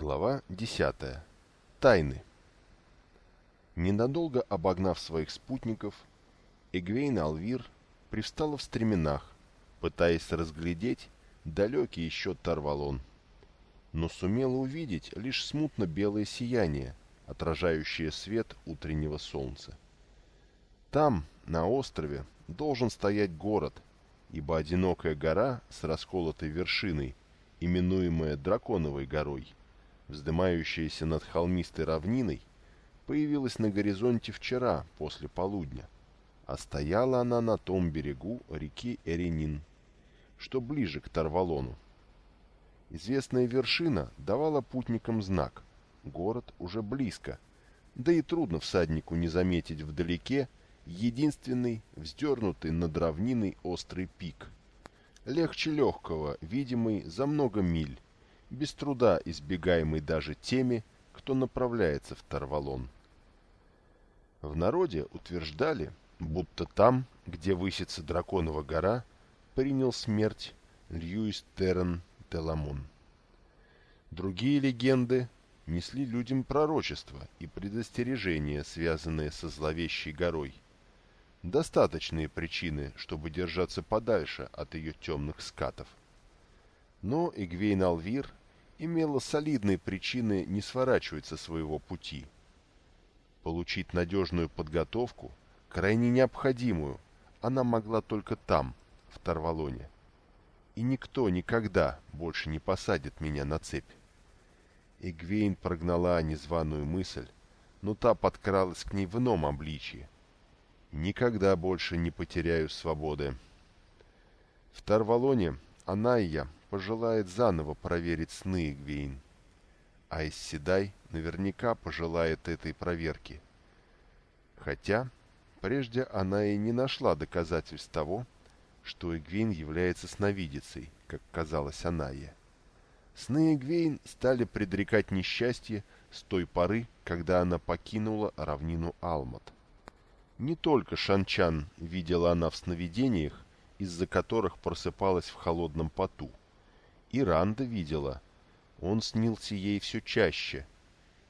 Глава 10. Тайны. Ненадолго обогнав своих спутников, Эгвейн Алвир привстала в стременах, пытаясь разглядеть далекий еще Тарвалон, но сумела увидеть лишь смутно белое сияние, отражающее свет утреннего солнца. Там, на острове, должен стоять город, ибо одинокая гора с расколотой вершиной, именуемая Драконовой горой, вздымающаяся над холмистой равниной, появилась на горизонте вчера, после полудня, а стояла она на том берегу реки Эренин, что ближе к Тарвалону. Известная вершина давала путникам знак – город уже близко, да и трудно всаднику не заметить вдалеке единственный, вздернутый над равниной острый пик. Легче легкого, видимый за много миль, без труда избегаемый даже теми, кто направляется в Тарвалон. В народе утверждали, будто там, где высится Драконова гора, принял смерть Льюис Террен Теламон. Другие легенды несли людям пророчества и предостережения, связанные со зловещей горой. Достаточные причины, чтобы держаться подальше от ее темных скатов. Но Игвейн Алвир имела солидные причины не сворачивать со своего пути. Получить надежную подготовку, крайне необходимую, она могла только там, в Тарвалоне. И никто никогда больше не посадит меня на цепь. Эгвейн прогнала незваную мысль, но та подкралась к ней в ином обличье. Никогда больше не потеряю свободы. В Тарвалоне она и я пожелает заново проверить сны Игвейн. А Исседай наверняка пожелает этой проверки. Хотя прежде она и не нашла доказательств того, что Игвейн является сновидицей, как казалось Анае. Сны Игвейн стали предрекать несчастье с той поры, когда она покинула равнину Алмат. Не только Шанчан видела она в сновидениях, из-за которых просыпалась в холодном поту. И Ранда видела. Он снился ей все чаще.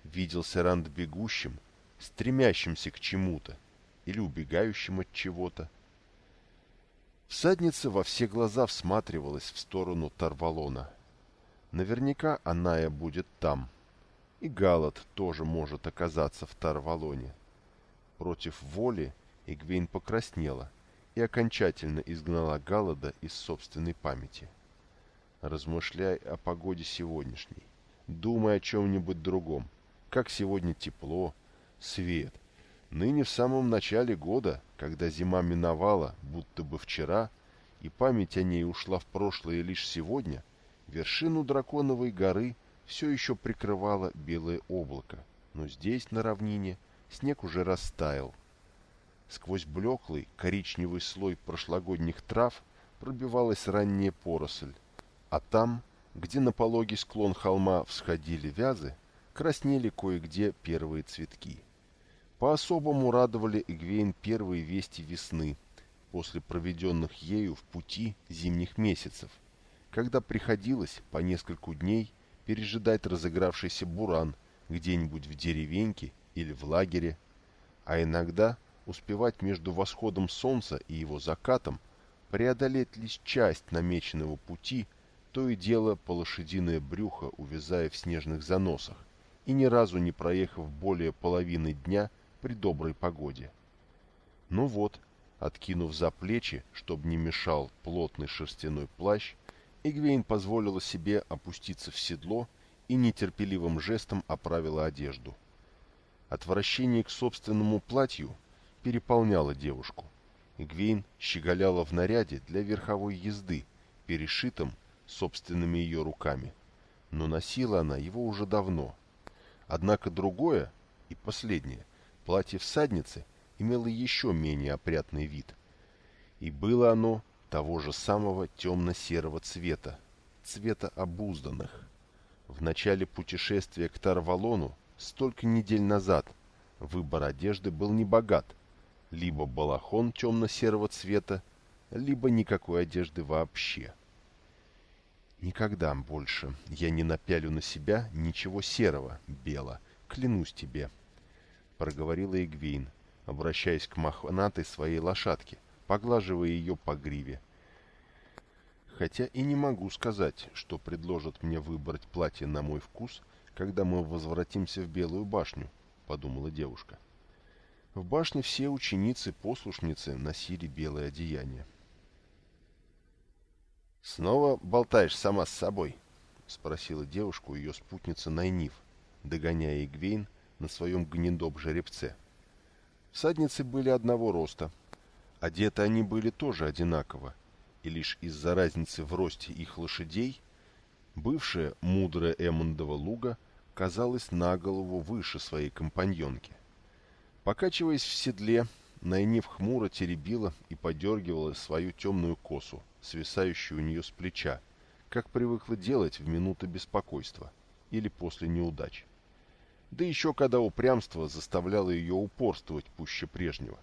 Виделся Ранд бегущим, стремящимся к чему-то или убегающим от чего-то. Всадница во все глаза всматривалась в сторону Тарвалона. Наверняка Аная будет там. И Галат тоже может оказаться в Тарвалоне. Против воли Игвейн покраснела и окончательно изгнала Галада из собственной памяти. — Размышляй о погоде сегодняшней. Думай о чем-нибудь другом. Как сегодня тепло, свет. Ныне в самом начале года, когда зима миновала, будто бы вчера, и память о ней ушла в прошлое лишь сегодня, вершину Драконовой горы все еще прикрывало белое облако, но здесь, на равнине, снег уже растаял. Сквозь блеклый коричневый слой прошлогодних трав пробивалась ранняя поросль, а там, где на пологий склон холма всходили вязы, краснели кое-где первые цветки. По-особому радовали Игвейн первые вести весны, после проведенных ею в пути зимних месяцев, когда приходилось по нескольку дней пережидать разыгравшийся буран где-нибудь в деревеньке или в лагере, а иногда успевать между восходом солнца и его закатом преодолеть лишь часть намеченного пути – то и дело по лошадиное брюхо, увязая в снежных заносах, и ни разу не проехав более половины дня при доброй погоде. Ну вот, откинув за плечи, чтобы не мешал плотный шерстяной плащ, Игвейн позволила себе опуститься в седло и нетерпеливым жестом оправила одежду. Отвращение к собственному платью переполняло девушку. Игвейн щеголяла в наряде для верховой езды, перешитом собственными ее руками, но носила она его уже давно. Однако другое, и последнее, платье всадницы имело еще менее опрятный вид. И было оно того же самого темно-серого цвета, цвета обузданных. В начале путешествия к Тарвалону, столько недель назад, выбор одежды был небогат. Либо балахон темно-серого цвета, либо никакой одежды вообще. Никогда больше я не напялю на себя ничего серого, Бела, клянусь тебе, — проговорила Игвейн, обращаясь к мохнатой своей лошадке, поглаживая ее по гриве. Хотя и не могу сказать, что предложат мне выбрать платье на мой вкус, когда мы возвратимся в Белую башню, — подумала девушка. В башне все ученицы-послушницы носили белое одеяние. «Снова болтаешь сама с собой?» — спросила девушку ее спутница Найниф, догоняя Игвейн на своем гнедом жеребце. Всадницы были одного роста. Одеты они были тоже одинаково, и лишь из-за разницы в росте их лошадей бывшая мудрая Эммондова луга казалась на голову выше своей компаньонки. Покачиваясь в седле, Найниф хмуро теребила и подергивала свою темную косу, свисающую у нее с плеча, как привыкла делать в минуты беспокойства или после неудач. Да еще когда упрямство заставляло ее упорствовать пуще прежнего.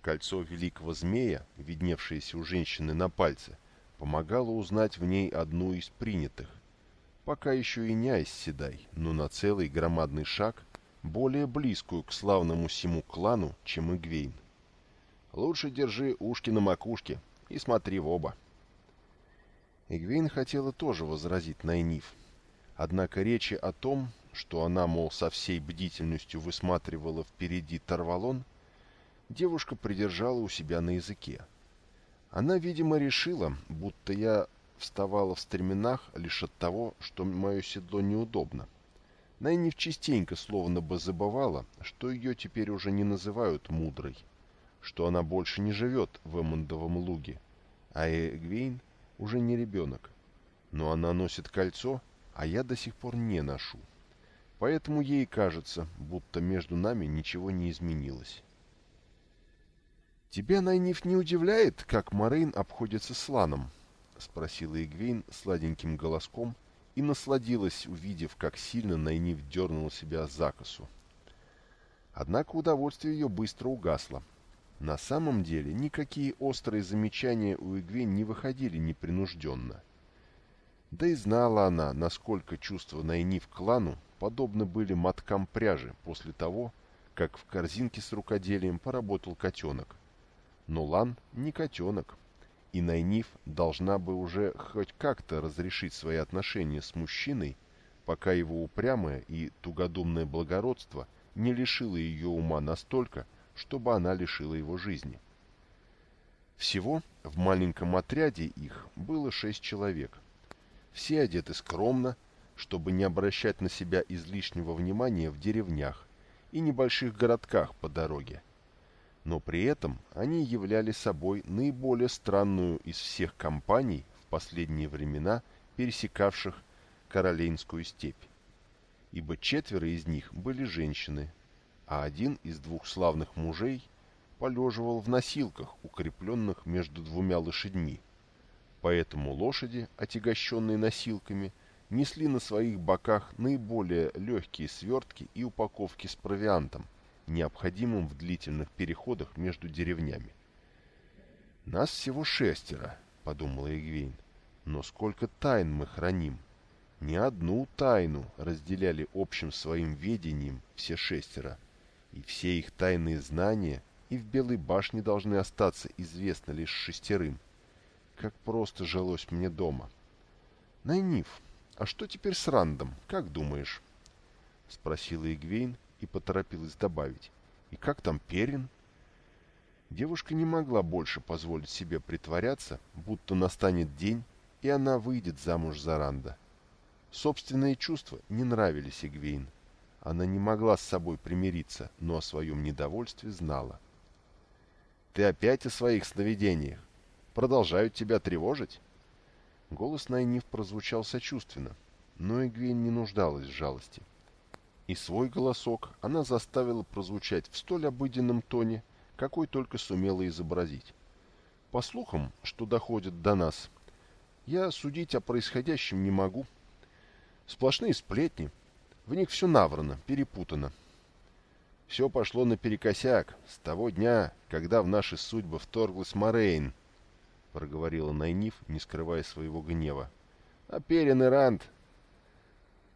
Кольцо великого змея, видневшееся у женщины на пальце, помогало узнать в ней одну из принятых. Пока еще и не Айсседай, но на целый громадный шаг более близкую к славному сему клану, чем Игвейн. Лучше держи ушки на макушке и смотри в оба. Игвейн хотела тоже возразить Найниф, однако речи о том, что она, мол, со всей бдительностью высматривала впереди Тарвалон, девушка придержала у себя на языке. Она, видимо, решила, будто я вставала в стременах лишь от того, что мое седло неудобно. — Найниф частенько словно бы забывала, что ее теперь уже не называют мудрой, что она больше не живет в Эммондовом луге, а Эгвейн уже не ребенок. Но она носит кольцо, а я до сих пор не ношу. Поэтому ей кажется, будто между нами ничего не изменилось. «Тебя, Найниф, не удивляет, как Морейн обходится с Ланом?» — спросила Игвейн сладеньким голоском — и насладилась, увидев, как сильно Найниф дернула себя за косу. Однако удовольствие ее быстро угасло. На самом деле никакие острые замечания у Игвень не выходили непринужденно. Да и знала она, насколько чувства Найниф к клану подобны были моткам пряжи после того, как в корзинке с рукоделием поработал котенок. Но Лан не котенок и Найниф должна бы уже хоть как-то разрешить свои отношения с мужчиной, пока его упрямое и тугодумное благородство не лишило ее ума настолько, чтобы она лишила его жизни. Всего в маленьком отряде их было шесть человек. Все одеты скромно, чтобы не обращать на себя излишнего внимания в деревнях и небольших городках по дороге но при этом они являли собой наиболее странную из всех компаний в последние времена, пересекавших Каролейнскую степь. Ибо четверо из них были женщины, а один из двух славных мужей полеживал в носилках, укрепленных между двумя лошадьми. Поэтому лошади, отягощенные носилками, несли на своих боках наиболее легкие свертки и упаковки с провиантом – необходимым в длительных переходах между деревнями. «Нас всего шестеро», — подумала Игвейн. «Но сколько тайн мы храним!» Не одну тайну разделяли общим своим ведением все шестеро, и все их тайные знания и в Белой башне должны остаться известны лишь шестерым. Как просто жилось мне дома. Найниф, а что теперь с Рандом, как думаешь? — спросила Игвейн, и поторопилась добавить. «И как там Перин?» Девушка не могла больше позволить себе притворяться, будто настанет день, и она выйдет замуж за Ранда. Собственные чувства не нравились Игвейн. Она не могла с собой примириться, но о своем недовольстве знала. «Ты опять о своих сновидениях? Продолжают тебя тревожить?» Голос Найниф прозвучал сочувственно, но Игвейн не нуждалась в жалости и свой голосок она заставила прозвучать в столь обыденном тоне, какой только сумела изобразить. По слухам, что доходят до нас, я судить о происходящем не могу. Сплошные сплетни, в них все наврано, перепутано. Все пошло наперекосяк с того дня, когда в наши судьбы вторглась Морейн, — проговорила Найниф, не скрывая своего гнева. А Перин и Ранд...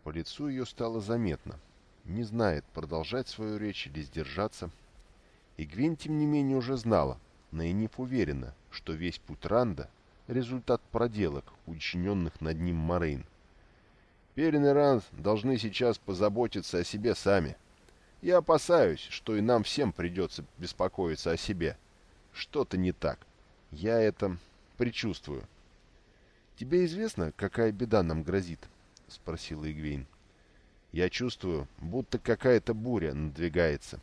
По лицу ее стало заметно. Не знает, продолжать свою речь или сдержаться. И Гвин, тем не менее, уже знала, Найниф уверена, что весь путь Ранда — результат проделок, учиненных над ним Морейн. Перин и Ранд должны сейчас позаботиться о себе сами. Я опасаюсь, что и нам всем придется беспокоиться о себе. Что-то не так. Я это предчувствую. «Тебе известно, какая беда нам грозит?» — спросила Игвейн. «Я чувствую, будто какая-то буря надвигается».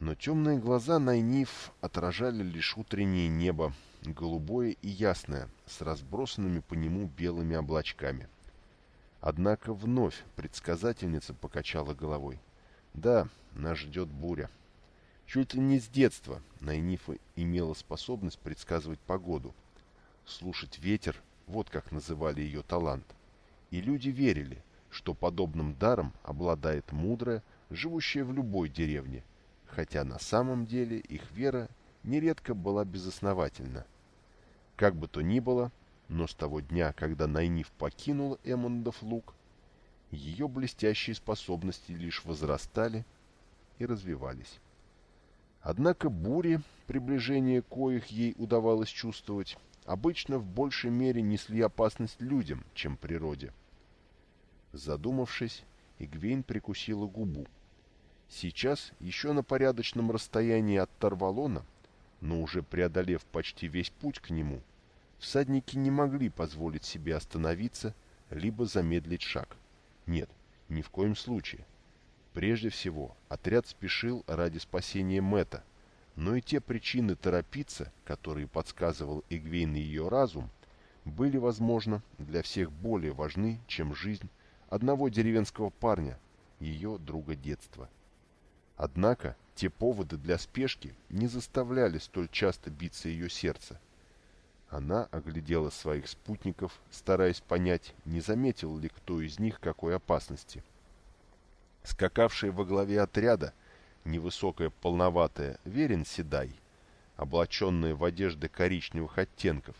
Но темные глаза Найниф отражали лишь утреннее небо, голубое и ясное, с разбросанными по нему белыми облачками. Однако вновь предсказательница покачала головой. «Да, нас ждет буря». Чуть ли не с детства Найнифа имела способность предсказывать погоду. Слушать ветер – вот как называли ее талант. И люди верили, что подобным даром обладает мудрая, живущая в любой деревне, хотя на самом деле их вера нередко была безосновательна. Как бы то ни было, но с того дня, когда Найниф покинула Эммондов луг, ее блестящие способности лишь возрастали и развивались. Однако бури, приближение коих ей удавалось чувствовать, обычно в большей мере несли опасность людям, чем природе. Задумавшись, Игвейн прикусила губу. Сейчас, еще на порядочном расстоянии от Тарвалона, но уже преодолев почти весь путь к нему, всадники не могли позволить себе остановиться, либо замедлить шаг. Нет, ни в коем случае. Прежде всего, отряд спешил ради спасения Мэтта, но и те причины торопиться, которые подсказывал Игвейн и ее разум, были, возможно, для всех более важны, чем жизнь одного деревенского парня, ее друга детства. Однако те поводы для спешки не заставляли столь часто биться ее сердце. Она оглядела своих спутников, стараясь понять, не заметил ли кто из них какой опасности – Скакавшая во главе отряда, невысокая полноватая Верин Седай, облаченная в одежды коричневых оттенков,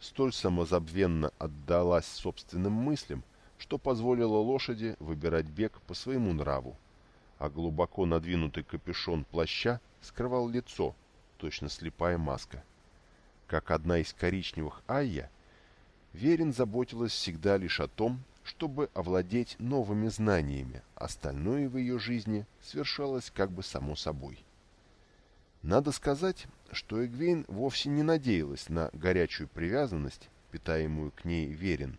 столь самозабвенно отдалась собственным мыслям, что позволила лошади выбирать бег по своему нраву, а глубоко надвинутый капюшон плаща скрывал лицо, точно слепая маска. Как одна из коричневых Айя, Верин заботилась всегда лишь о том, чтобы овладеть новыми знаниями, остальное в ее жизни свершалось как бы само собой. Надо сказать, что Эгвейн вовсе не надеялась на горячую привязанность, питаемую к ней Верин.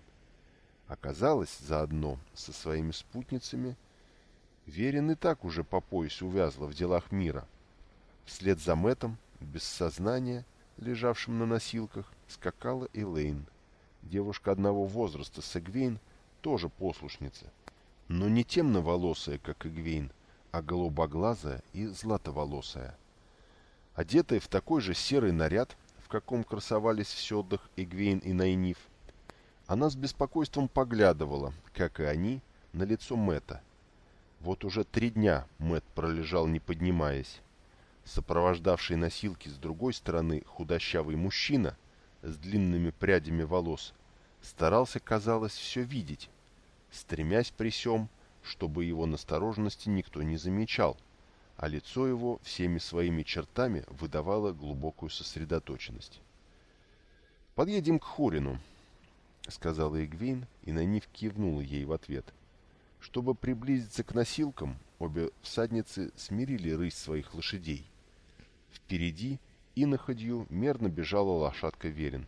Оказалось, заодно со своими спутницами, Верин и так уже по пояс увязла в делах мира. Вслед за Мэтом, без сознания, лежавшим на носилках, скакала Элейн, девушка одного возраста с Эгвейн, тоже послушница, но не темноволосая, как Игвейн, а голубоглазая и златоволосая. Одетая в такой же серый наряд, в каком красовались в седлах Игвейн и Найниф, она с беспокойством поглядывала, как и они, на лицо Мэта. Вот уже три дня Мэт пролежал, не поднимаясь. Сопровождавший носилки с другой стороны худощавый мужчина с длинными прядями волос старался, казалось, все видеть, стремясь при сём, чтобы его настороженности никто не замечал, а лицо его всеми своими чертами выдавало глубокую сосредоточенность. «Подъедем к Хорину», — сказала Игвейн, и Нанив кивнула ей в ответ. Чтобы приблизиться к носилкам, обе всадницы смирили рысь своих лошадей. Впереди и находью мерно бежала лошадка Верин.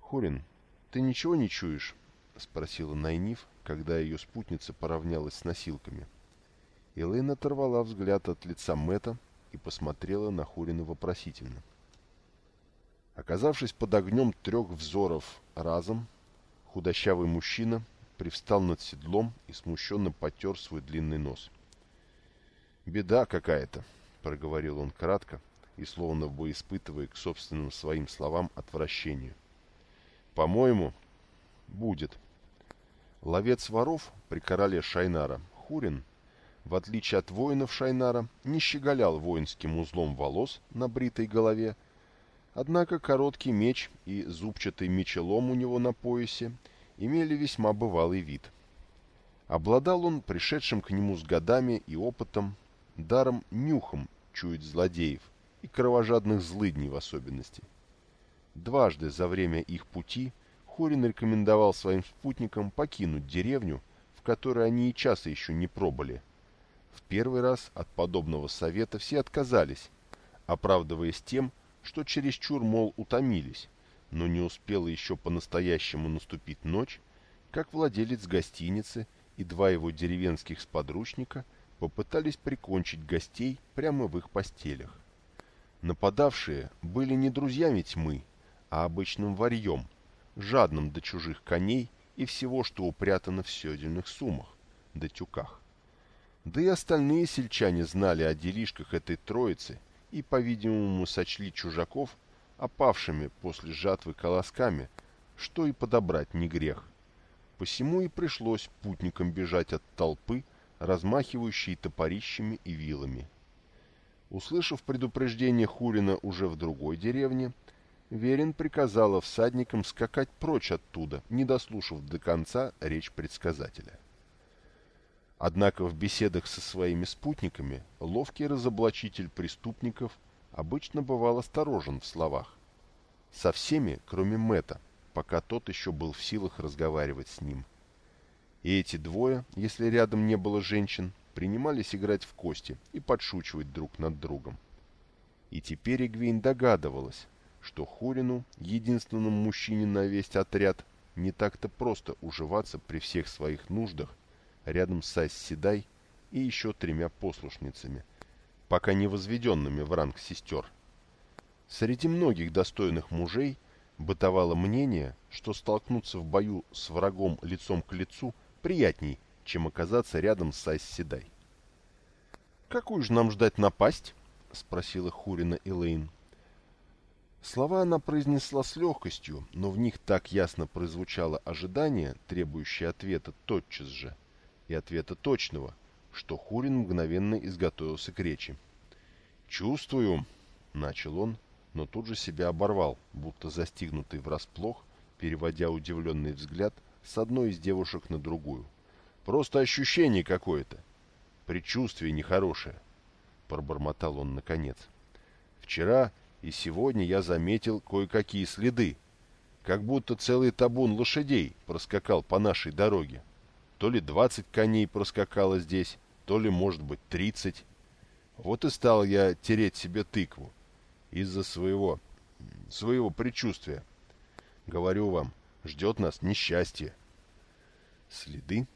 «Хорин, ты ничего не чуешь?» — спросила Найниф, когда ее спутница поравнялась с носилками. Элейн оторвала взгляд от лица Мэта и посмотрела на Хорина вопросительно. Оказавшись под огнем трех взоров разом, худощавый мужчина привстал над седлом и смущенно потер свой длинный нос. «Беда какая-то», — проговорил он кратко и словно бы испытывая к собственным своим словам отвращение. По-моему, будет. Ловец воров при короле Шайнара, Хурин, в отличие от воинов Шайнара, не щеголял воинским узлом волос на бритой голове, Однако короткий меч и зубчатый мечелом у него на поясе имели весьма бывалый вид. Обладал он пришедшим к нему с годами и опытом, даром нюхом чуять злодеев и кровожадных злыдней в особенности. Дважды за время их пути Хорин рекомендовал своим спутникам покинуть деревню, в которой они и часа еще не пробыли. В первый раз от подобного совета все отказались, оправдываясь тем, что чересчур, мол, утомились, но не успела еще по-настоящему наступить ночь, как владелец гостиницы и два его деревенских сподручника попытались прикончить гостей прямо в их постелях. Нападавшие были не друзьями тьмы, а обычным варьем, жадным до чужих коней и всего, что упрятано в седельных суммах, да тюках. Да и остальные сельчане знали о делишках этой троицы и, по-видимому, сочли чужаков опавшими после жатвы колосками, что и подобрать не грех. Посему и пришлось путникам бежать от толпы, размахивающей топорищами и вилами. Услышав предупреждение Хурина уже в другой деревне, Верин приказала всадникам скакать прочь оттуда, не дослушав до конца речь предсказателя. Однако в беседах со своими спутниками ловкий разоблачитель преступников обычно бывал осторожен в словах. Со всеми, кроме Мэтта, пока тот еще был в силах разговаривать с ним. И эти двое, если рядом не было женщин, принимались играть в кости и подшучивать друг над другом. И теперь Игвейн догадывалась, что Хурину, единственному мужчине на весь отряд, не так-то просто уживаться при всех своих нуждах рядом с Айсседай и еще тремя послушницами, пока не возведенными в ранг сестер. Среди многих достойных мужей бытовало мнение, что столкнуться в бою с врагом лицом к лицу приятней, чем оказаться рядом с Айсседай. «Какую же нам ждать напасть?» — спросила Хурина Элейн. Слова она произнесла с легкостью, но в них так ясно прозвучало ожидание, требующее ответа тотчас же, и ответа точного, что Хурин мгновенно изготовился к речи. «Чувствую», — начал он, но тут же себя оборвал, будто застигнутый врасплох, переводя удивленный взгляд с одной из девушек на другую. «Просто ощущение какое-то. Предчувствие нехорошее», — пробормотал он наконец. «Вчера и сегодня я заметил кое-какие следы, как будто целый табун лошадей проскакал по нашей дороге. То ли двадцать коней проскакало здесь, то ли, может быть, тридцать. Вот и стал я тереть себе тыкву из-за своего, своего предчувствия. Говорю вам, ждет нас несчастье. Следы?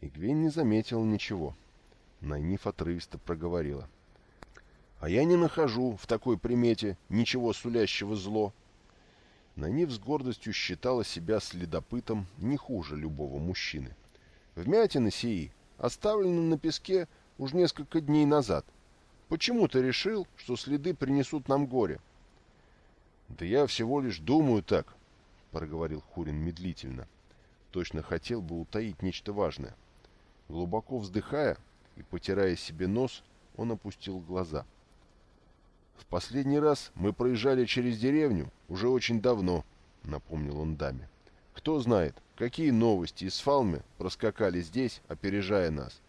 Игвейн не заметил ничего. Найниф отрывисто проговорила. А я не нахожу в такой примете ничего сулящего зло. Найниф с гордостью считала себя следопытом не хуже любого мужчины. Вмятины сии оставлены на песке уж несколько дней назад. Почему ты решил, что следы принесут нам горе? — Да я всего лишь думаю так, — проговорил Хурин медлительно. Точно хотел бы утаить нечто важное. Глубоко вздыхая и потирая себе нос, он опустил глаза. «В последний раз мы проезжали через деревню уже очень давно», — напомнил он даме. «Кто знает, какие новости из Фалмы проскакали здесь, опережая нас.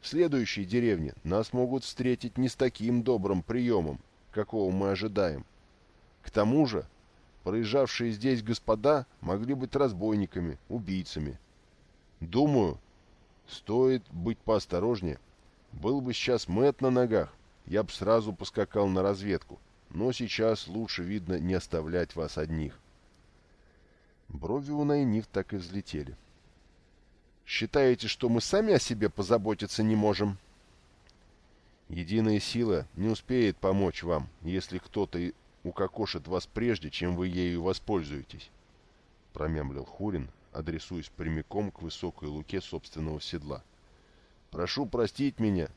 В следующей деревне нас могут встретить не с таким добрым приемом, какого мы ожидаем. К тому же, проезжавшие здесь господа могли быть разбойниками, убийцами. Думаю, стоит быть поосторожнее. Был бы сейчас Мэт на ногах, я бы сразу поскакал на разведку, но сейчас лучше, видно, не оставлять вас одних. Брови у Найниф так и взлетели. «Считаете, что мы сами о себе позаботиться не можем?» «Единая сила не успеет помочь вам, если кто-то укокошит вас прежде, чем вы ею воспользуетесь», — промямлил Хурин, адресуясь прямиком к высокой луке собственного седла. «Прошу простить меня,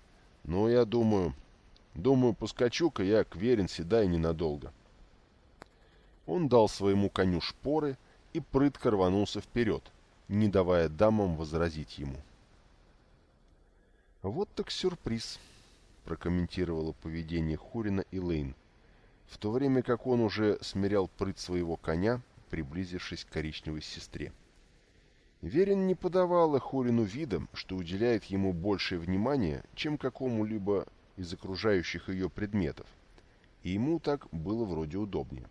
но я думаю... Думаю, поскочу-ка я к Верен седай ненадолго». Он дал своему коню шпоры и прытко рванулся вперед, не давая дамам возразить ему. «Вот так сюрприз», — прокомментировала поведение Хурина и Лейн. в то время как он уже смирял прыть своего коня, приблизившись к коричневой сестре. Верин не подавала Хорину видом, что уделяет ему большее внимание, чем какому-либо из окружающих ее предметов, и ему так было вроде удобнее.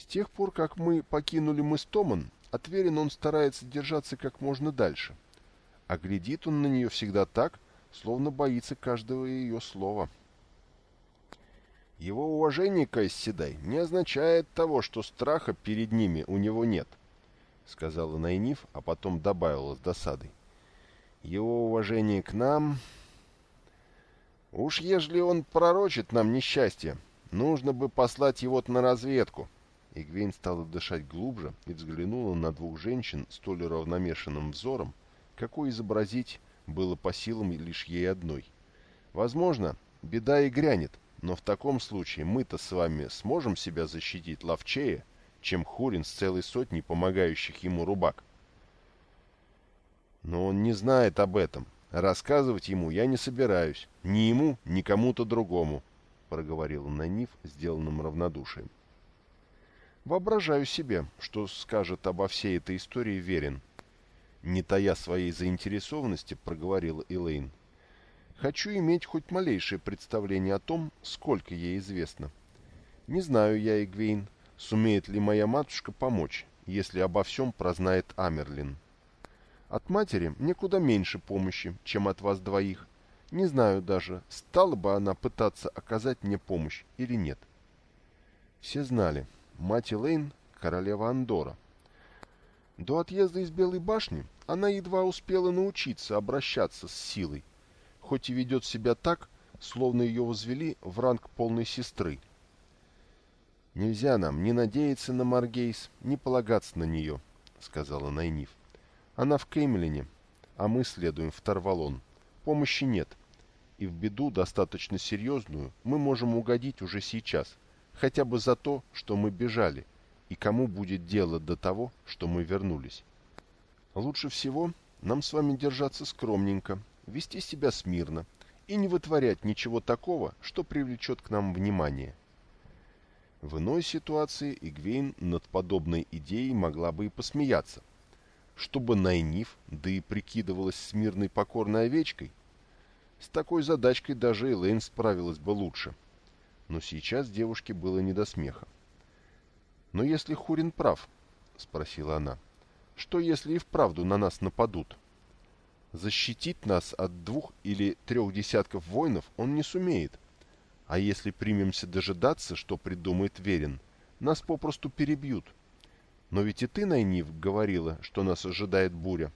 С тех пор, как мы покинули мыс Томан, от Верин он старается держаться как можно дальше, а глядит он на нее всегда так, словно боится каждого ее слова. Его уважение к Айсседай не означает того, что страха перед ними у него нет, сказала Найниф, а потом добавила с досадой. Его уважение к нам... Уж ежели он пророчит нам несчастье, нужно бы послать его на разведку. Игвейн стала дышать глубже и взглянула на двух женщин столь равномешанным взором, какой изобразить было по силам лишь ей одной. Возможно, беда и грянет, но в таком случае мы-то с вами сможем себя защитить ловчее, чем Хурин с целой сотней помогающих ему рубак. Но он не знает об этом. Рассказывать ему я не собираюсь. Ни ему, ни кому-то другому, — проговорил Нанив, сделанным равнодушием. Воображаю себе, что скажет обо всей этой истории Верин. Не тая своей заинтересованности, проговорила Элейн. Хочу иметь хоть малейшее представление о том, сколько ей известно. Не знаю я, Игвейн, сумеет ли моя матушка помочь, если обо всем прознает Амерлин. От матери мне куда меньше помощи, чем от вас двоих. Не знаю даже, стала бы она пытаться оказать мне помощь или нет. Все знали. Мать Элейн — королева Андора. До отъезда из Белой башни она едва успела научиться обращаться с силой, хоть и ведет себя так, словно ее возвели в ранг полной сестры. «Нельзя нам ни надеяться на Маргейс, ни полагаться на нее», — сказала Найниф. «Она в Кеймлине, а мы следуем в Тарвалон. Помощи нет, и в беду достаточно серьезную мы можем угодить уже сейчас, хотя бы за то, что мы бежали, и кому будет дело до того, что мы вернулись. Лучше всего нам с вами держаться скромненько, вести себя смирно и не вытворять ничего такого, что привлечет к нам внимание. В иной ситуации Игвейн над подобной идеей могла бы и посмеяться. Чтобы Найниф, да и прикидывалась смирной покорной овечкой, с такой задачкой даже Элейн справилась бы лучше. Но сейчас девушке было не до смеха. «Но если Хурин прав?» — спросила она. «Что, если и вправду на нас нападут?» Защитить нас от двух или трех десятков воинов он не сумеет. А если примемся дожидаться, что придумает Верин, нас попросту перебьют. Но ведь и ты, Найнив, говорила, что нас ожидает буря.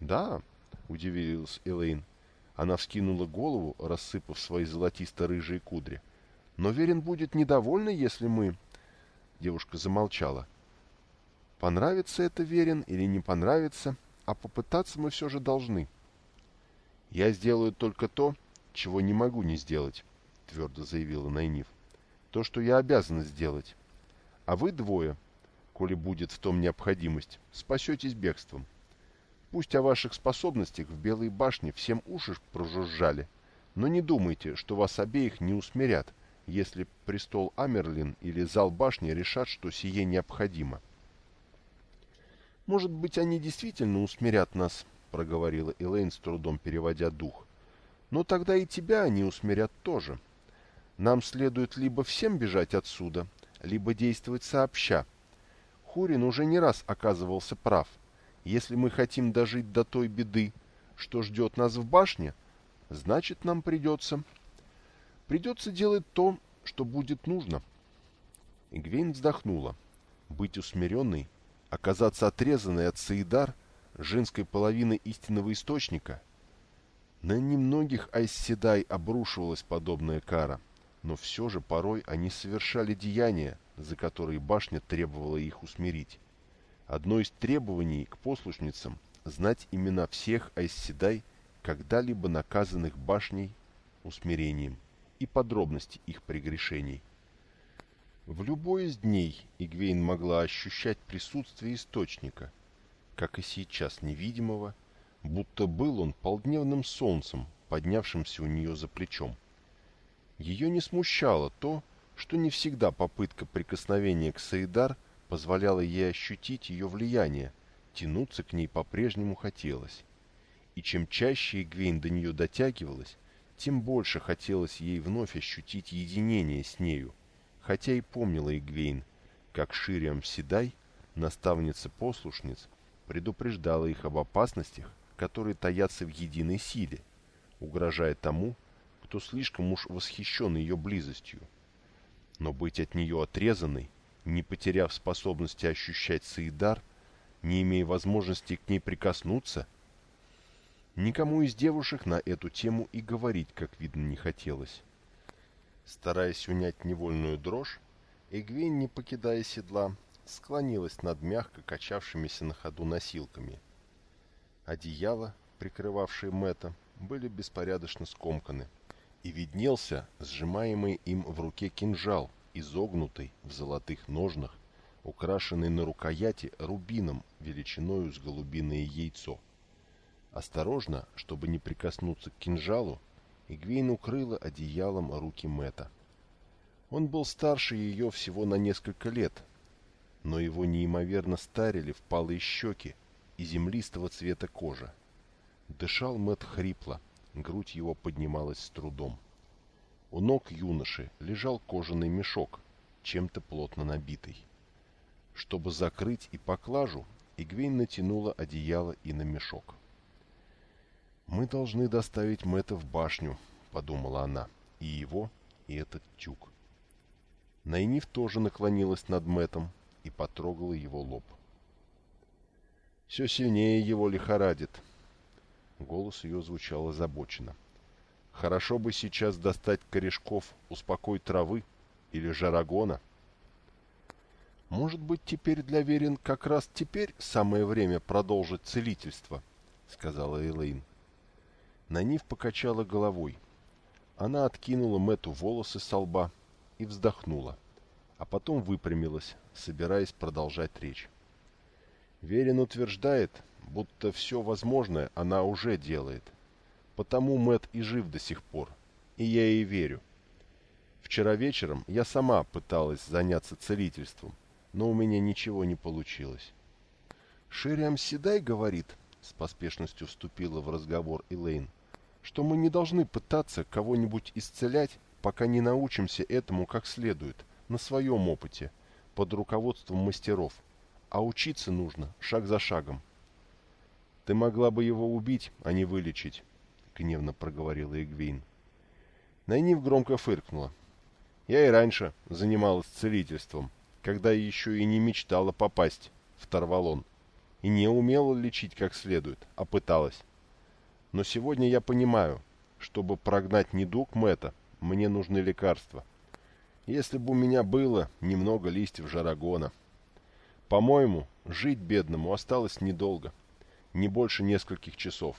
Да, удивилась Элейн. Она вскинула голову, рассыпав свои золотисто-рыжие кудри. Но Верин будет недовольна, если мы... Девушка замолчала. Понравится это Верин или не понравится, а попытаться мы все же должны. «Я сделаю только то, чего не могу не сделать», — твердо заявила Найниф. «То, что я обязана сделать. А вы двое, коли будет в том необходимость, спасетесь бегством. Пусть о ваших способностях в Белой башне всем уши прожужжали, но не думайте, что вас обеих не усмирят, если престол Амерлин или зал башни решат, что сие необходимо». «Может быть, они действительно усмирят нас», — проговорила Элейн с трудом переводя дух. «Но тогда и тебя они усмирят тоже. Нам следует либо всем бежать отсюда, либо действовать сообща. Хурин уже не раз оказывался прав. Если мы хотим дожить до той беды, что ждет нас в башне, значит, нам придется... Придется делать то, что будет нужно». Игвейн вздохнула. Быть усмиренной оказаться отрезанной от Саидар, женской половины истинного источника. На немногих Айсседай обрушивалась подобная кара, но все же порой они совершали деяния, за которые башня требовала их усмирить. Одно из требований к послушницам – знать имена всех Айсседай, когда-либо наказанных башней усмирением, и подробности их прегрешений – в любой из дней Игвейн могла ощущать присутствие источника, как и сейчас невидимого, будто был он полдневным солнцем, поднявшимся у нее за плечом. Ее не смущало то, что не всегда попытка прикосновения к Саидар позволяла ей ощутить ее влияние, тянуться к ней по-прежнему хотелось. И чем чаще Игвейн до нее дотягивалась, тем больше хотелось ей вновь ощутить единение с нею, хотя и помнила Игвейн, как Шириам Седай, наставница послушниц, предупреждала их об опасностях, которые таятся в единой силе, угрожая тому, кто слишком уж восхищен ее близостью. Но быть от нее отрезанной, не потеряв способности ощущать Саидар, не имея возможности к ней прикоснуться, никому из девушек на эту тему и говорить, как видно, не хотелось. Стараясь унять невольную дрожь, Эгвейн, не покидая седла, склонилась над мягко качавшимися на ходу носилками. Одеяла, прикрывавшие Мэтта, были беспорядочно скомканы, и виднелся сжимаемый им в руке кинжал, изогнутый в золотых ножнах, украшенный на рукояти рубином величиною с голубиное яйцо. Осторожно, чтобы не прикоснуться к кинжалу, Игвейн укрыла одеялом руки Мэтта. Он был старше ее всего на несколько лет, но его неимоверно старили впалые щеки и землистого цвета кожа. Дышал Мэт хрипло, грудь его поднималась с трудом. У ног юноши лежал кожаный мешок, чем-то плотно набитый. Чтобы закрыть и поклажу, Игвейн натянула одеяло и на мешок. «Мы должны доставить Мэтта в башню», — подумала она, — «и его, и этот тюк». Найниф тоже наклонилась над Мэттом и потрогала его лоб. «Все сильнее его лихорадит», Голос ее звучал озабоченно. «Хорошо бы сейчас достать корешков успокой травы или жарагона». «Может быть, теперь для Верин как раз теперь самое время продолжить целительство», — сказала Элейн. Нанив покачала головой. Она откинула Мэту волосы со лба и вздохнула, а потом выпрямилась, собираясь продолжать речь. Верин утверждает, будто все возможное она уже делает. Потому Мэт и жив до сих пор, и я ей верю. Вчера вечером я сама пыталась заняться целительством, но у меня ничего не получилось. Шириам Седай говорит, с поспешностью вступила в разговор Элейн, что мы не должны пытаться кого-нибудь исцелять, пока не научимся этому как следует, на своем опыте, под руководством мастеров, а учиться нужно шаг за шагом. «Ты могла бы его убить, а не вылечить», — гневно проговорила Эгвейн. Найнив громко фыркнула. «Я и раньше занималась целительством, когда еще и не мечтала попасть в Тарвалон, и не умела лечить как следует, а пыталась. Но сегодня я понимаю, чтобы прогнать недуг Мэтта, мне нужны лекарства. Если бы у меня было немного листьев жарагона. По-моему, жить бедному осталось недолго» не больше нескольких часов.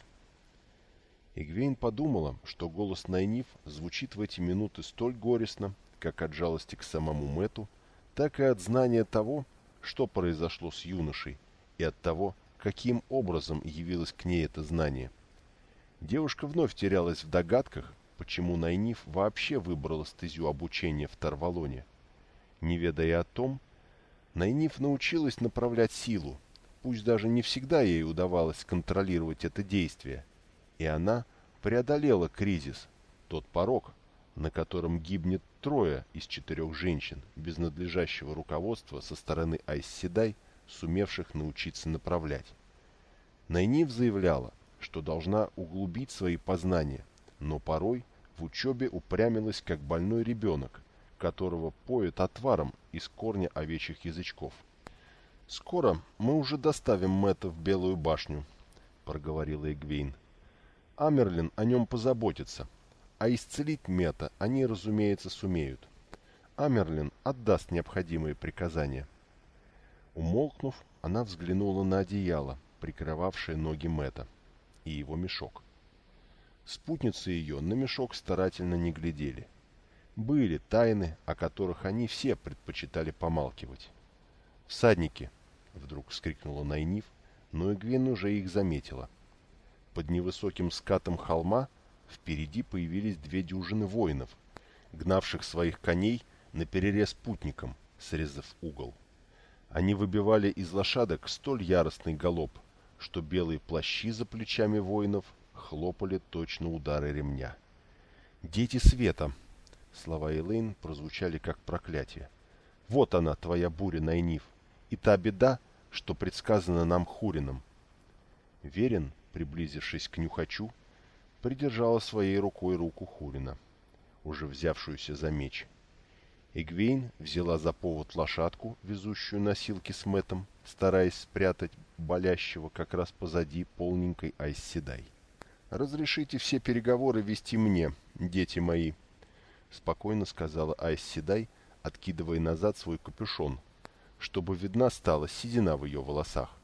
Игвейн подумала, что голос Найниф звучит в эти минуты столь горестно, как от жалости к самому Мэту, так и от знания того, что произошло с юношей, и от того, каким образом явилось к ней это знание. Девушка вновь терялась в догадках, почему Найниф вообще выбрала стезю обучения в Тарвалоне. Не ведая о том, Найниф научилась направлять силу, пусть даже не всегда ей удавалось контролировать это действие, и она преодолела кризис, тот порог, на котором гибнет трое из четырех женщин без надлежащего руководства со стороны Айсседай, сумевших научиться направлять. Найнив заявляла, что должна углубить свои познания, но порой в учебе упрямилась как больной ребенок, которого поют отваром из корня овечьих язычков. «Скоро мы уже доставим Мэтта в Белую башню», — проговорила Эгвейн. «Амерлин о нем позаботится, а исцелить Мета они, разумеется, сумеют. Амерлин отдаст необходимые приказания». Умолкнув, она взглянула на одеяло, прикрывавшее ноги Мета и его мешок. Спутницы ее на мешок старательно не глядели. Были тайны, о которых они все предпочитали помалкивать. «Всадники!» — вдруг вскрикнула Найниф, но Игвин уже их заметила. Под невысоким скатом холма впереди появились две дюжины воинов, гнавших своих коней на перерез путникам, срезав угол. Они выбивали из лошадок столь яростный галоп, что белые плащи за плечами воинов хлопали точно удары ремня. «Дети света!» Слова Элейн прозвучали как проклятие. «Вот она, твоя буря, Найниф, и та беда, что предсказана нам Хурином». Верин, приблизившись к Нюхачу, придержала своей рукой руку Хурина, уже взявшуюся за меч. Эгвейн взяла за повод лошадку, везущую носилки с Мэтом, стараясь спрятать болящего как раз позади полненькой Айсседай. «Разрешите все переговоры вести мне, дети мои», — спокойно сказала Айсседай, откидывая назад свой капюшон, чтобы видна стала седина в ее волосах.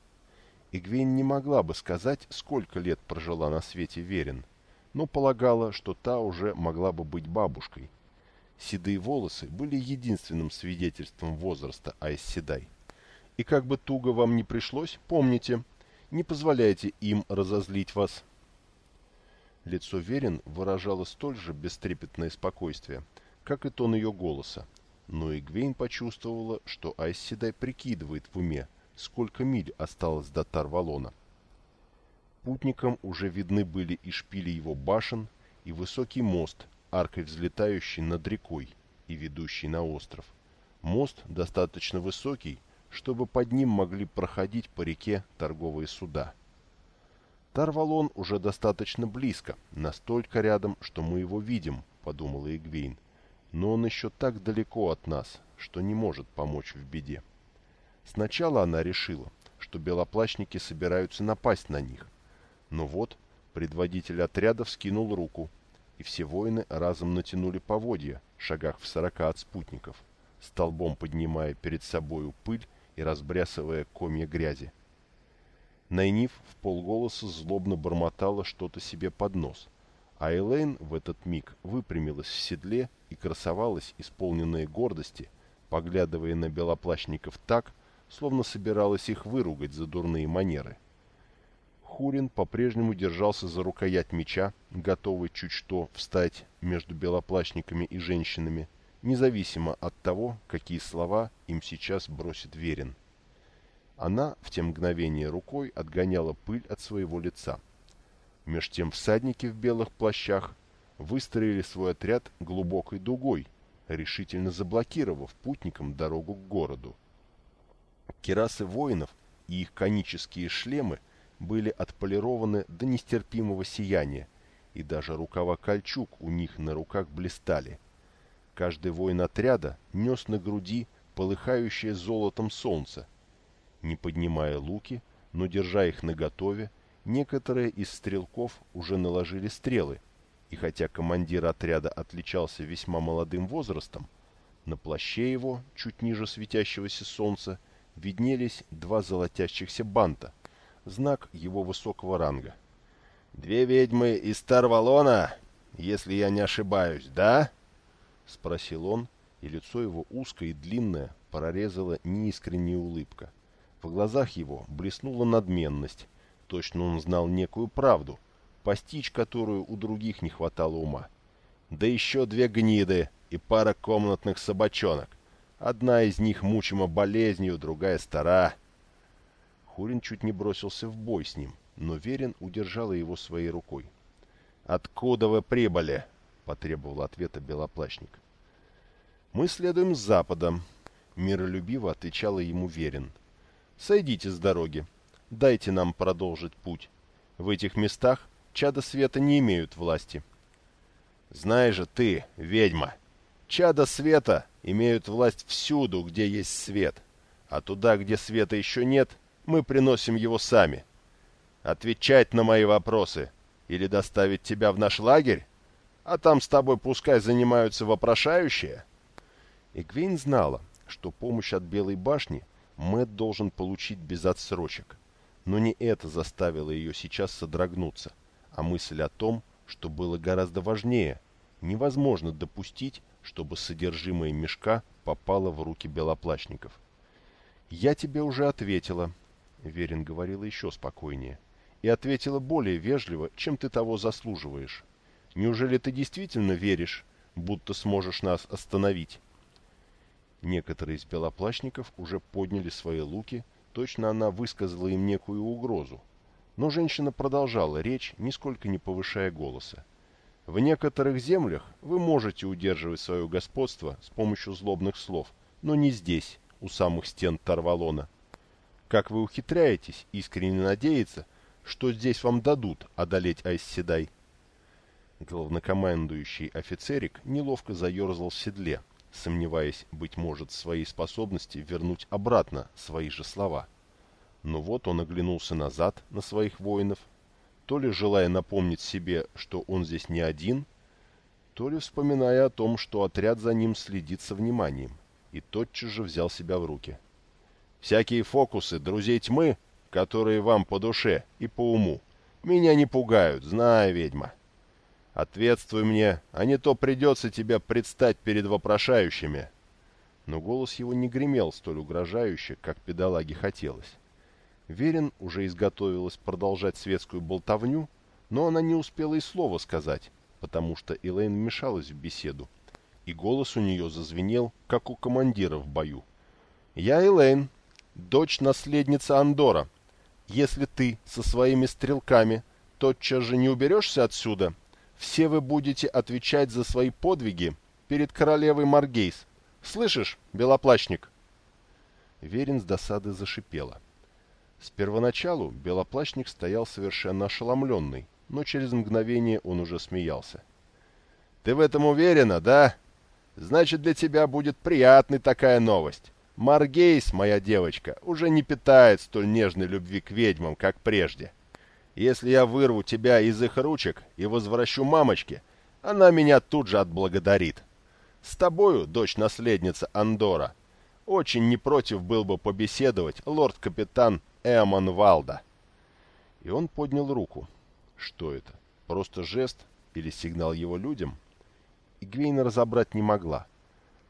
Игвейн не могла бы сказать, сколько лет прожила на свете Верин, но полагала, что та уже могла бы быть бабушкой — Седые волосы были единственным свидетельством возраста Айсседай. И как бы туго вам ни пришлось, помните, не позволяйте им разозлить вас. Лицо Верин выражало столь же бестрепетное спокойствие, как и тон ее голоса. Но Игвейн почувствовала, что Айсседай прикидывает в уме, сколько миль осталось до Тарвалона. Путникам уже видны были и шпили его башен, и высокий мост, аркой взлетающий над рекой и ведущий на остров. Мост достаточно высокий, чтобы под ним могли проходить по реке торговые суда. Тарвалон уже достаточно близко, настолько рядом, что мы его видим, подумала Игвейн. Но он еще так далеко от нас, что не может помочь в беде. Сначала она решила, что белоплащники собираются напасть на них. Но вот предводитель отряда вскинул руку, и все воины разом натянули поводья, шагах в сорока от спутников, столбом поднимая перед собою пыль и разбрясывая комья грязи. Найниф в полголоса злобно бормотала что-то себе под нос, а Элейн в этот миг выпрямилась в седле и красовалась, исполненная гордости, поглядывая на белоплащников так, словно собиралась их выругать за дурные манеры. — Хурин по-прежнему держался за рукоять меча, готовый чуть что встать между белоплащниками и женщинами, независимо от того, какие слова им сейчас бросит Верин. Она в те мгновения рукой отгоняла пыль от своего лица. Меж тем всадники в белых плащах выстроили свой отряд глубокой дугой, решительно заблокировав путникам дорогу к городу. Керасы воинов и их конические шлемы были отполированы до нестерпимого сияния, и даже рукава кольчуг у них на руках блистали. Каждый воин отряда нес на груди полыхающее золотом солнце. Не поднимая луки, но держа их наготове, некоторые из стрелков уже наложили стрелы, и хотя командир отряда отличался весьма молодым возрастом, на плаще его, чуть ниже светящегося солнца, виднелись два золотящихся банта, знак его высокого ранга. «Две ведьмы из Тарвалона, если я не ошибаюсь, да?» — спросил он, и лицо его узкое и длинное прорезала неискренняя улыбка. В глазах его блеснула надменность. Точно он знал некую правду, постичь которую у других не хватало ума. Да еще две гниды и пара комнатных собачонок. Одна из них мучима болезнью, другая стара. Хурин чуть не бросился в бой с ним, но Верин удержала его своей рукой. «Откуда вы прибыли?» — потребовал ответа Белоплащник. «Мы следуем с запада», — миролюбиво отвечала ему Верин. «Сойдите с дороги. Дайте нам продолжить путь. В этих местах чада света не имеют власти». «Знаешь же ты, ведьма, чада света имеют власть всюду, где есть свет, а туда, где света еще нет, мы приносим его сами. Отвечать на мои вопросы или доставить тебя в наш лагерь? А там с тобой пускай занимаются вопрошающие. Игвейн знала, что помощь от Белой башни Мэт должен получить без отсрочек. Но не это заставило ее сейчас содрогнуться, а мысль о том, что было гораздо важнее. Невозможно допустить, чтобы содержимое мешка попало в руки белоплащников. «Я тебе уже ответила», Верин говорила еще спокойнее. И ответила более вежливо, чем ты того заслуживаешь. Неужели ты действительно веришь, будто сможешь нас остановить? Некоторые из белоплащников уже подняли свои луки, точно она высказала им некую угрозу. Но женщина продолжала речь, нисколько не повышая голоса. В некоторых землях вы можете удерживать свое господство с помощью злобных слов, но не здесь, у самых стен Тарвалона. Как вы ухитряетесь искренне надеяться, что здесь вам дадут одолеть Айсседай? Главнокомандующий офицерик неловко заерзал в седле, сомневаясь, быть может, в своей способности вернуть обратно свои же слова. Но вот он оглянулся назад на своих воинов, то ли желая напомнить себе, что он здесь не один, то ли вспоминая о том, что отряд за ним следит со вниманием, и тотчас же взял себя в руки. «Всякие фокусы друзей тьмы, которые вам по душе и по уму, меня не пугают, знаю, ведьма. Ответствуй мне, а не то придется тебе предстать перед вопрошающими». Но голос его не гремел столь угрожающе, как педалаге хотелось. Верин уже изготовилась продолжать светскую болтовню, но она не успела и слова сказать, потому что Элейн вмешалась в беседу, и голос у нее зазвенел, как у командира в бою. «Я Элейн, дочь наследницы Андора. Если ты со своими стрелками тотчас же не уберешься отсюда, все вы будете отвечать за свои подвиги перед королевой Маргейс. Слышишь, белоплащник?» Верин с досады зашипела. — с первоначалу белоплащник стоял совершенно ошеломленный, но через мгновение он уже смеялся. «Ты в этом уверена, да? Значит, для тебя будет приятной такая новость. Маргейс, моя девочка, уже не питает столь нежной любви к ведьмам, как прежде. Если я вырву тебя из их ручек и возвращу мамочке, она меня тут же отблагодарит. С тобою, дочь-наследница Андора, очень не против был бы побеседовать лорд-капитан Эмон Валда. И он поднял руку. Что это? Просто жест или сигнал его людям? Игвейна разобрать не могла.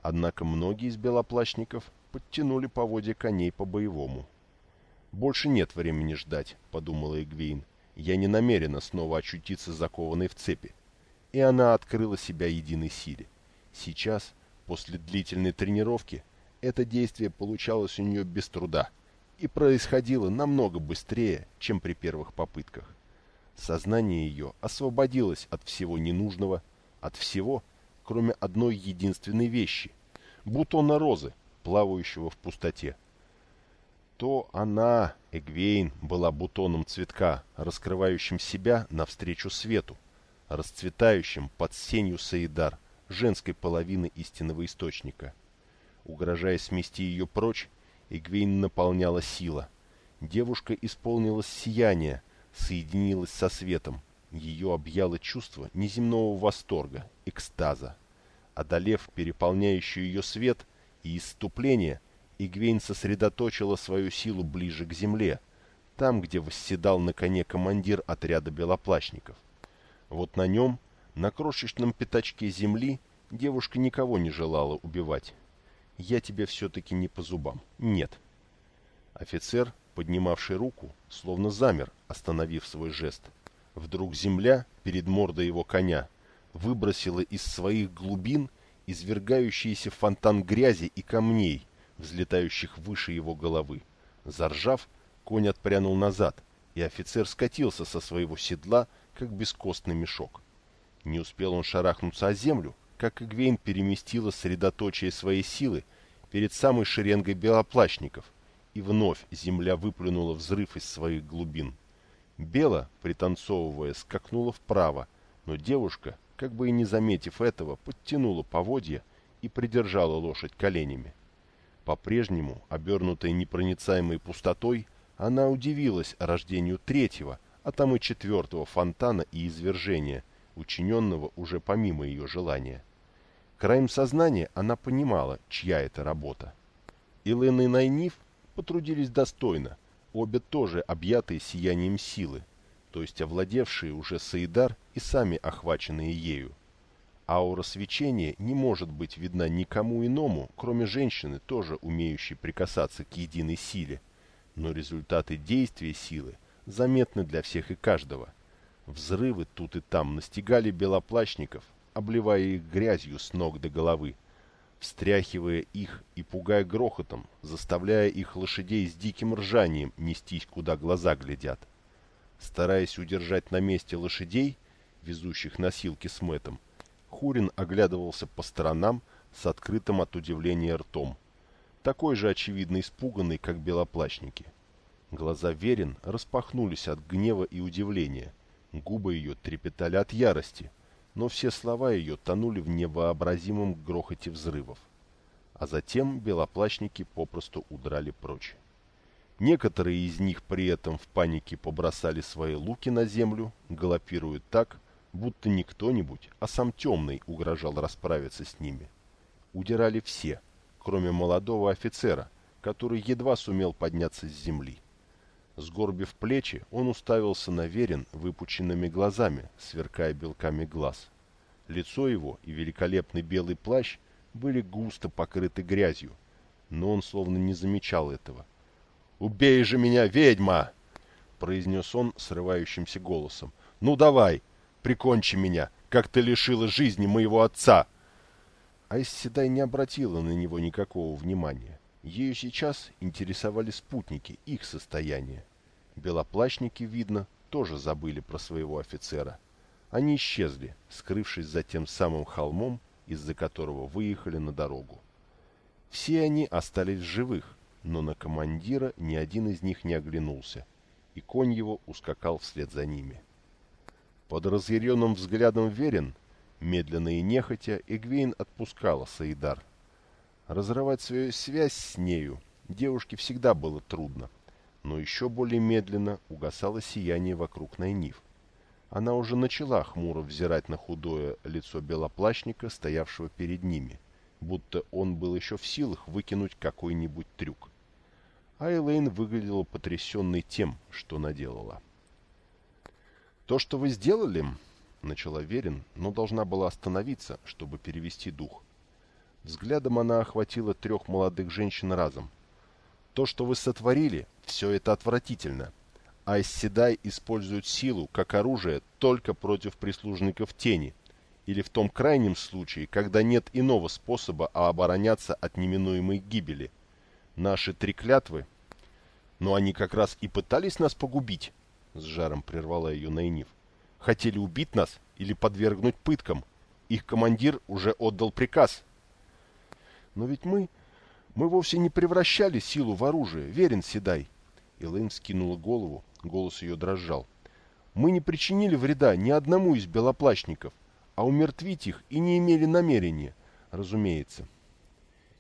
Однако многие из белоплащников подтянули поводья коней по-боевому. «Больше нет времени ждать», — подумала Игвейн. «Я не намерена снова очутиться закованной в цепи». И она открыла себя единой силе. Сейчас, после длительной тренировки, это действие получалось у нее без труда — и происходило намного быстрее, чем при первых попытках. Сознание ее освободилось от всего ненужного, от всего, кроме одной единственной вещи — бутона розы, плавающего в пустоте. То она, Эгвейн, была бутоном цветка, раскрывающим себя навстречу свету, расцветающим под сенью Саидар, женской половины истинного источника. Угрожая смести ее прочь, Игвейн наполняла сила. Девушка исполнилась сияние, соединилась со светом. Ее объяло чувство неземного восторга, экстаза. Одолев переполняющий ее свет и исступление, Игвейн сосредоточила свою силу ближе к земле, там, где восседал на коне командир отряда белоплащников. Вот на нем, на крошечном пятачке земли, девушка никого не желала убивать я тебе все-таки не по зубам. Нет. Офицер, поднимавший руку, словно замер, остановив свой жест. Вдруг земля, перед мордой его коня, выбросила из своих глубин извергающийся фонтан грязи и камней, взлетающих выше его головы. Заржав, конь отпрянул назад, и офицер скатился со своего седла, как бескостный мешок. Не успел он шарахнуться о землю, как Игвейн переместила средоточие своей силы перед самой шеренгой белоплащников, и вновь земля выплюнула взрыв из своих глубин. Бела, пританцовывая, скакнула вправо, но девушка, как бы и не заметив этого, подтянула поводья и придержала лошадь коленями. По-прежнему, обернутая непроницаемой пустотой, она удивилась рождению третьего, а там и четвертого фонтана и извержения, учиненного уже помимо ее желания. Краем сознания она понимала, чья это работа. Илэн и Найниф потрудились достойно, обе тоже объятые сиянием силы, то есть овладевшие уже Саидар и сами охваченные ею. Аура свечения не может быть видна никому иному, кроме женщины, тоже умеющей прикасаться к единой силе, но результаты действия силы заметны для всех и каждого. Взрывы тут и там настигали белоплащников, обливая их грязью с ног до головы. встряхивая их и пугая грохотом, заставляя их лошадей с диким ржанием нестись, куда глаза глядят. Стараясь удержать на месте лошадей, везущих носилки с мэтом, Хурин оглядывался по сторонам с открытым от удивления ртом. Такой же очевидно испуганный, как белоплащники. Глаза Верин распахнулись от гнева и удивления. Губы ее трепетали от ярости, но все слова ее тонули в невообразимом грохоте взрывов. А затем белоплащники попросту удрали прочь. Некоторые из них при этом в панике побросали свои луки на землю, галопируя так, будто не кто-нибудь, а сам Темный угрожал расправиться с ними. Удирали все, кроме молодого офицера, который едва сумел подняться с земли. Сгорбив плечи, он уставился на Верин выпученными глазами, сверкая белками глаз. Лицо его и великолепный белый плащ были густо покрыты грязью, но он словно не замечал этого. «Убей же меня, ведьма!» — произнес он срывающимся голосом. «Ну давай, прикончи меня, как ты лишила жизни моего отца!» Айсседай не обратила на него никакого внимания. Ею сейчас интересовали спутники, их состояние. Белоплащники, видно, тоже забыли про своего офицера. Они исчезли, скрывшись за тем самым холмом, из-за которого выехали на дорогу. Все они остались живых, но на командира ни один из них не оглянулся, и конь его ускакал вслед за ними. Под разъяренным взглядом Верин, медленно и нехотя, Эгвейн отпускала Саидар. Разрывать свою связь с нею девушке всегда было трудно, но еще более медленно угасало сияние вокруг Найниф. Она уже начала хмуро взирать на худое лицо белоплащника, стоявшего перед ними, будто он был еще в силах выкинуть какой-нибудь трюк. А Элейн выглядела потрясенной тем, что наделала. «То, что вы сделали, — начала Верин, но должна была остановиться, чтобы перевести дух. Взглядом она охватила трех молодых женщин разом — то, что вы сотворили, все это отвратительно. Айс Седай использует силу как оружие только против прислужников тени, или в том крайнем случае, когда нет иного способа обороняться от неминуемой гибели. Наши три клятвы... Но они как раз и пытались нас погубить, — с жаром прервала ее Найниф. Хотели убить нас или подвергнуть пыткам. Их командир уже отдал приказ. Но ведь мы мы вовсе не превращали силу в оружие, верен Седай. Элэйн скинула голову, голос ее дрожал. Мы не причинили вреда ни одному из белоплащников, а умертвить их и не имели намерения, разумеется.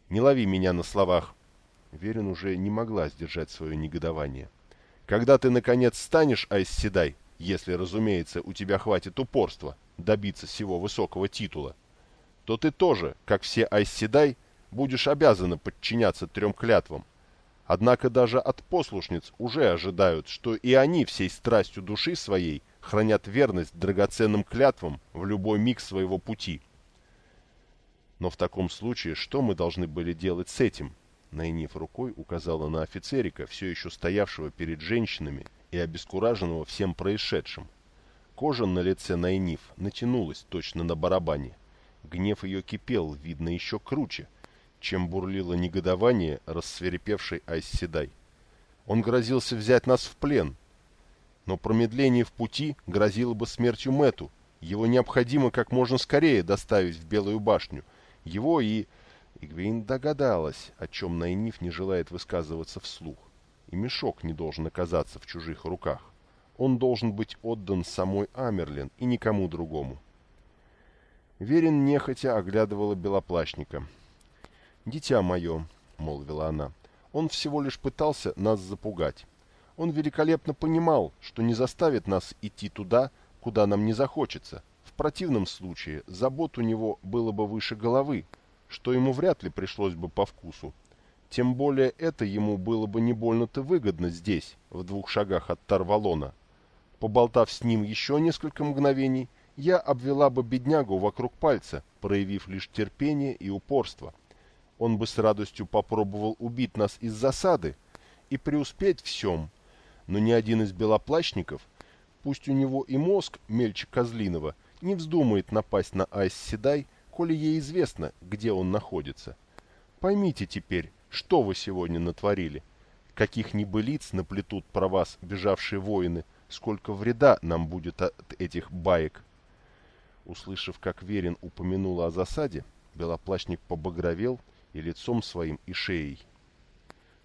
Не лови меня на словах. Верин уже не могла сдержать свое негодование. Когда ты, наконец, станешь Айс Седай, если, разумеется, у тебя хватит упорства добиться всего высокого титула, то ты тоже, как все Айс Седай, будешь обязана подчиняться трем клятвам. Однако даже от послушниц уже ожидают, что и они всей страстью души своей хранят верность драгоценным клятвам в любой миг своего пути. Но в таком случае что мы должны были делать с этим? Найниф рукой указала на офицерика, все еще стоявшего перед женщинами и обескураженного всем происшедшим. Кожа на лице Найниф натянулась точно на барабане. Гнев ее кипел, видно, еще круче — чем бурлило негодование рассверепевшей Айсседай. Он грозился взять нас в плен, но промедление в пути грозило бы смертью Мэту. Его необходимо как можно скорее доставить в Белую башню. Его и... Игвейн догадалась, о чем Найниф не желает высказываться вслух. И мешок не должен оказаться в чужих руках. Он должен быть отдан самой Амерлин и никому другому. Верин нехотя оглядывала белоплащника — «Дитя мое», — молвила она, — «он всего лишь пытался нас запугать. Он великолепно понимал, что не заставит нас идти туда, куда нам не захочется. В противном случае забот у него было бы выше головы, что ему вряд ли пришлось бы по вкусу. Тем более это ему было бы не больно-то выгодно здесь, в двух шагах от Тарвалона. Поболтав с ним еще несколько мгновений, я обвела бы беднягу вокруг пальца, проявив лишь терпение и упорство он бы с радостью попробовал убить нас из засады и преуспеть в сём, но ни один из белоплащников, пусть у него и мозг мельче козлиного, не вздумает напасть на Айс Седай коли ей известно, где он находится. Поймите теперь, что вы сегодня натворили. Каких небылиц наплетут про вас бежавшие воины, сколько вреда нам будет от этих баек. Услышав, как Верин упомянула о засаде, белоплащник побагровел и лицом своим, и шеей.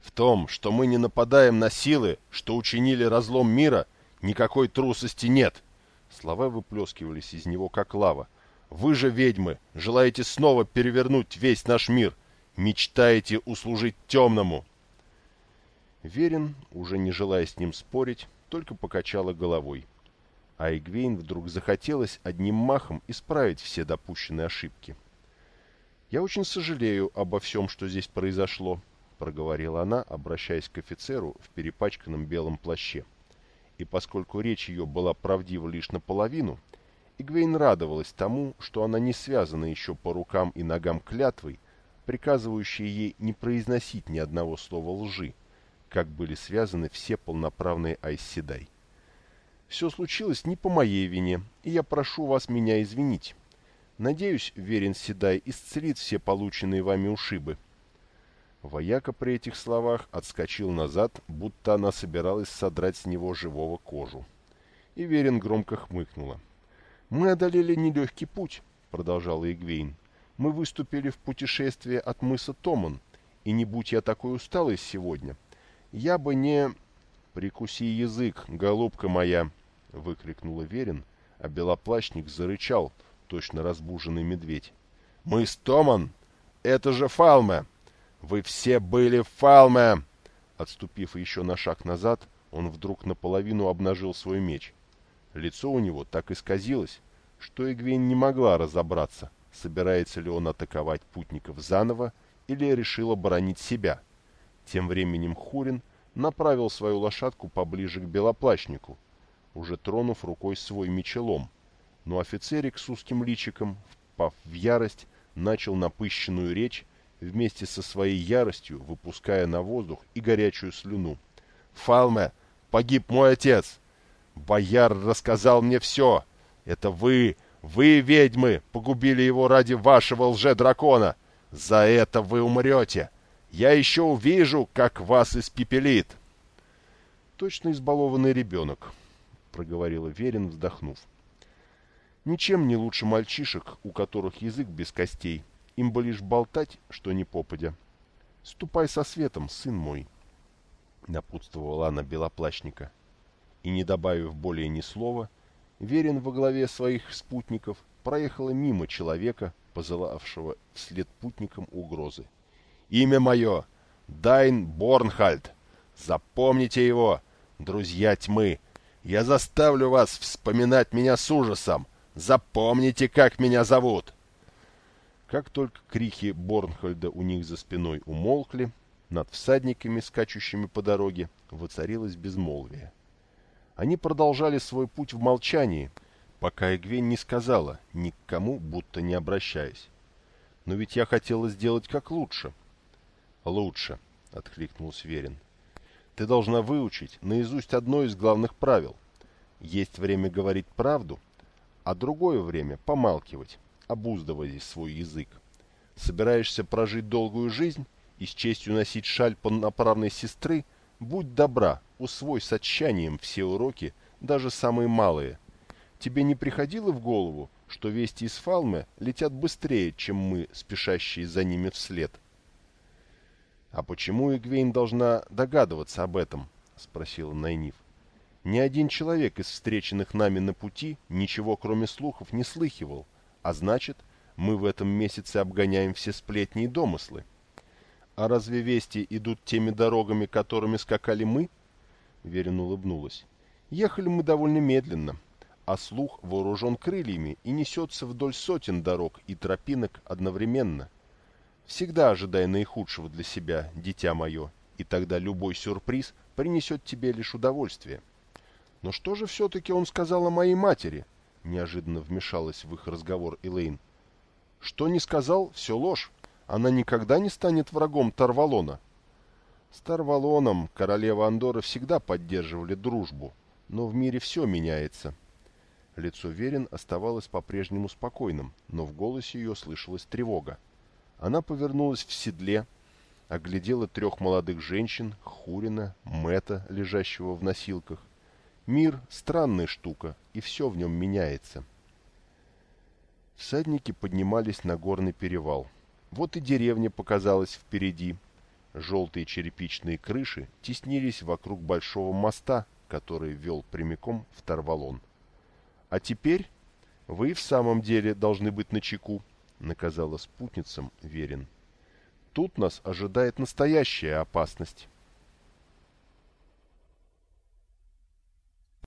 В том, что мы не нападаем на силы, что учинили разлом мира, никакой трусости нет. Слова выплескивались из него, как лава. Вы же, ведьмы, желаете снова перевернуть весь наш мир, мечтаете услужить темному. Верин, уже не желая с ним спорить, только покачала головой. А Игвейн вдруг захотелось одним махом исправить все допущенные ошибки. «Я очень сожалею обо всем, что здесь произошло», — проговорила она, обращаясь к офицеру в перепачканном белом плаще. И поскольку речь ее была правдива лишь наполовину, Игвейн радовалась тому, что она не связана еще по рукам и ногам клятвой, приказывающей ей не произносить ни одного слова лжи, как были связаны все полноправные Айсседай. «Все случилось не по моей вине, и я прошу вас меня извинить. Надеюсь, Верин Седай исцелит все полученные вами ушибы». Вояка при этих словах отскочил назад, будто она собиралась содрать с него живого кожу. И Верин громко хмыкнула. «Мы одолели нелегкий путь», — продолжала Игвейн. «Мы выступили в путешествие от мыса Томан, и не будь я такой усталой сегодня, я бы не...» «Прикуси язык, голубка моя!» — выкрикнула Верин, а белоплащник зарычал, точно разбуженный медведь. «Мы с Томан! Это же Фалме! Вы все были в Фалме!» Отступив еще на шаг назад, он вдруг наполовину обнажил свой меч. Лицо у него так исказилось, что Игвейн не могла разобраться, собирается ли он атаковать путников заново или решил оборонить себя — тем временем Хурин направил свою лошадку поближе к белоплащнику, уже тронув рукой свой мечелом, но офицерик с узким личиком, впав в ярость, начал напыщенную речь, вместе со своей яростью выпуская на воздух и горячую слюну. «Фалме, погиб мой отец! Бояр рассказал мне все! Это вы, вы, ведьмы, погубили его ради вашего лже-дракона! За это вы умрете! Я еще увижу, как вас испепелит!» «Точно избалованный ребенок», — проговорила Верин, вздохнув. «Ничем не лучше мальчишек, у которых язык без костей. Им бы лишь болтать, что не попадя. Ступай со светом, сын мой», — напутствовала она белоплащника. И, не добавив более ни слова, Верин во главе своих спутников проехала мимо человека, позылавшего вслед путникам угрозы. Имя мое — Дайн Борнхальд. Запомните его, друзья тьмы. Я заставлю вас вспоминать меня с ужасом. Запомните, как меня зовут. Как только крики Борнхальда у них за спиной умолкли, над всадниками, скачущими по дороге, воцарилось безмолвие. Они продолжали свой путь в молчании, пока Эгвень не сказала, ни к кому будто не обращаясь. «Но ведь я хотела сделать как лучше», «Лучше», — откликнулся Верин. «Ты должна выучить наизусть одно из главных правил. Есть время говорить правду, а другое время помалкивать, обуздывая свой язык. Собираешься прожить долгую жизнь и с честью носить шаль полноправной сестры, будь добра, усвой с отчаянием все уроки, даже самые малые. Тебе не приходило в голову, что вести из Фалмы летят быстрее, чем мы, спешащие за ними вслед?» «А почему Игвейн должна догадываться об этом?» — спросила Найниф. «Ни один человек из встреченных нами на пути ничего, кроме слухов, не слыхивал, а значит, мы в этом месяце обгоняем все сплетни и домыслы. А разве вести идут теми дорогами, которыми скакали мы?» Верин улыбнулась. «Ехали мы довольно медленно, а слух вооружен крыльями и несется вдоль сотен дорог и тропинок одновременно. Всегда ожидай наихудшего для себя, дитя мое, и тогда любой сюрприз принесет тебе лишь удовольствие. Но что же все-таки он сказал о моей матери? Неожиданно вмешалась в их разговор Элейн. Что не сказал, все ложь. Она никогда не станет врагом Тарвалона. С Тарвалоном королева Андоры всегда поддерживали дружбу, но в мире все меняется. Лицо Верин оставалось по-прежнему спокойным, но в голосе ее слышалась тревога. Она повернулась в седле, оглядела трех молодых женщин, Хурина, Мэтта, лежащего в носилках. Мир — странная штука, и все в нем меняется. Всадники поднимались на горный перевал. Вот и деревня показалась впереди. Желтые черепичные крыши теснились вокруг большого моста, который вел прямиком в Тарвалон. «А теперь вы в самом деле должны быть начеку», — наказала спутницам Верин. «Тут нас ожидает настоящая опасность».